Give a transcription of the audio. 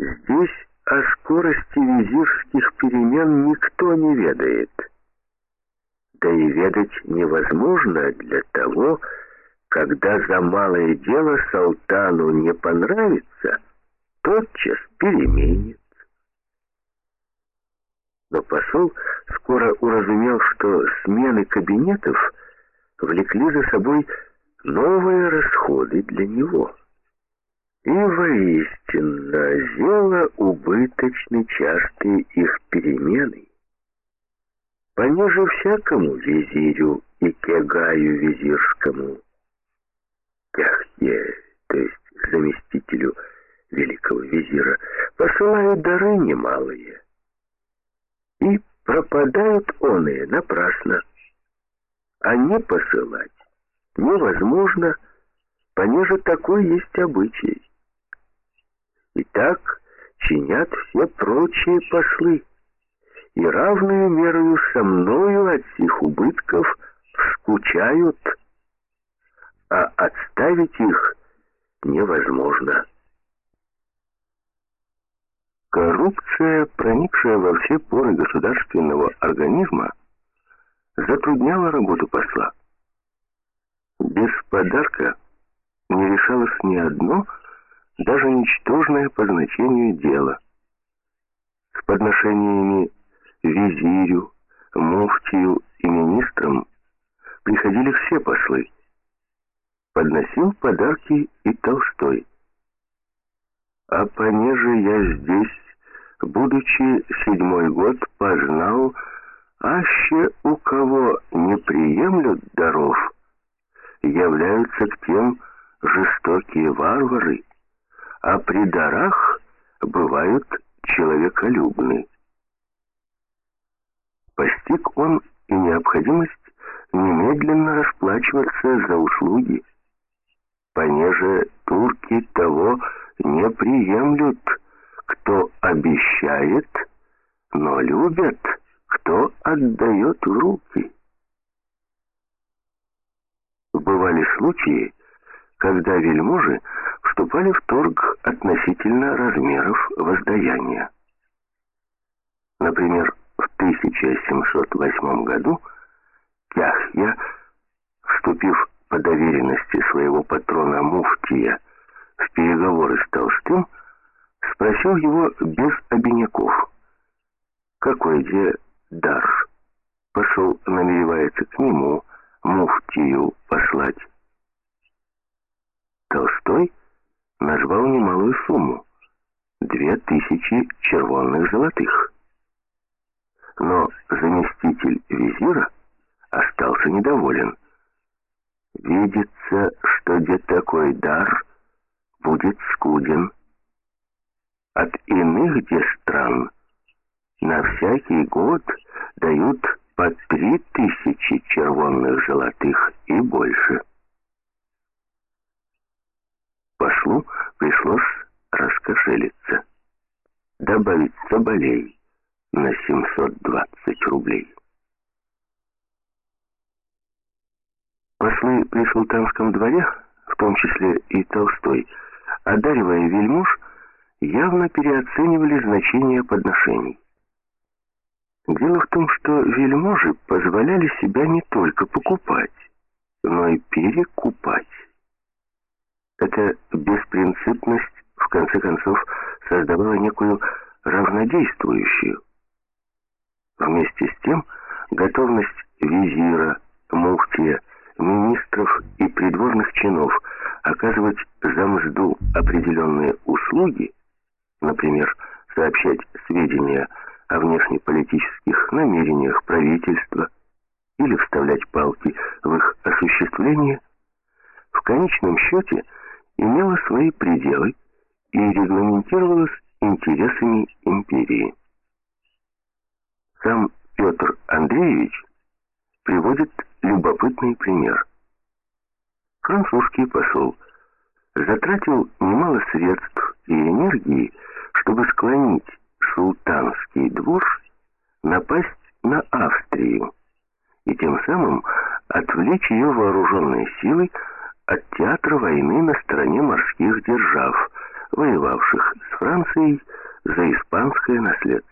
Здесь о скорости визирских перемен никто не ведает. Да и ведать невозможно для того, когда за малое дело Салтану не понравится, тотчас переменит. Но посол скоро уразумел, что смены кабинетов влекли за собой новые расходы для него. И воистину зело убыточны частые их перемены. Понеже всякому визирю и кегаю визирскому, Кяхье, то есть заместителю великого визира, посылают дары немалые. И пропадают оные напрасно. А не посылать невозможно, понеже такой есть обычай. И так чинят все прочие послы, и равную мерою со мною от сих убытков скучают, а отставить их невозможно. Коррупция, проникшая во все поры государственного организма, затрудняла работу посла. Без подарка не решалось ни одно, даже ничтожное по значению дело. С подношениями визирю, муфтию и министрам приходили все послы. Подносил подарки и Толстой. А понеже я здесь, будучи седьмой год, познал, аще у кого не приемлют даров, являются к тем жестокие варвары, а при дарах бывают человеколюбны. Постиг он и необходимость немедленно расплачиваться за услуги, понеже турки того не приемлют, кто обещает, но любят, кто отдает в руки. Бывали случаи, когда вельможи вступали в торг относительно размеров воздаяния. Например, в 1708 году Кяхья, вступив по доверенности своего патрона Муфтия в переговоры с Толстым, спросил его без обиняков, какой где дар. Посол намеревается к нему, Муфтию, послать. Толстой назвал немалую сумму — две тысячи червонных золотых. Но заместитель визира остался недоволен. Видится, что где такой дар будет скуден. От иных где стран на всякий год дают по три тысячи червонных золотых раскошелиться, добавить соболей на 720 рублей. Послы при султанском дворе, в том числе и Толстой, одаривая вельмож, явно переоценивали значение подношений. Дело в том, что вельможи позволяли себя не только покупать, но и перекупать. Эта беспринципность, конце концов, создавала некую равнодействующую. Вместе с тем, готовность визира, муфтия, министров и придворных чинов оказывать за мзду определенные услуги, например, сообщать сведения о внешнеполитических намерениях правительства или вставлять палки в их осуществление, в конечном счете имела свои пределы и регламентировалась интересами империи. Сам Петр Андреевич приводит любопытный пример. Французский посол затратил немало средств и энергии, чтобы склонить султанский двор напасть на Австрию и тем самым отвлечь ее вооруженные силы от театра войны на стороне морских держав, воевавших с Францией за испанское наследство.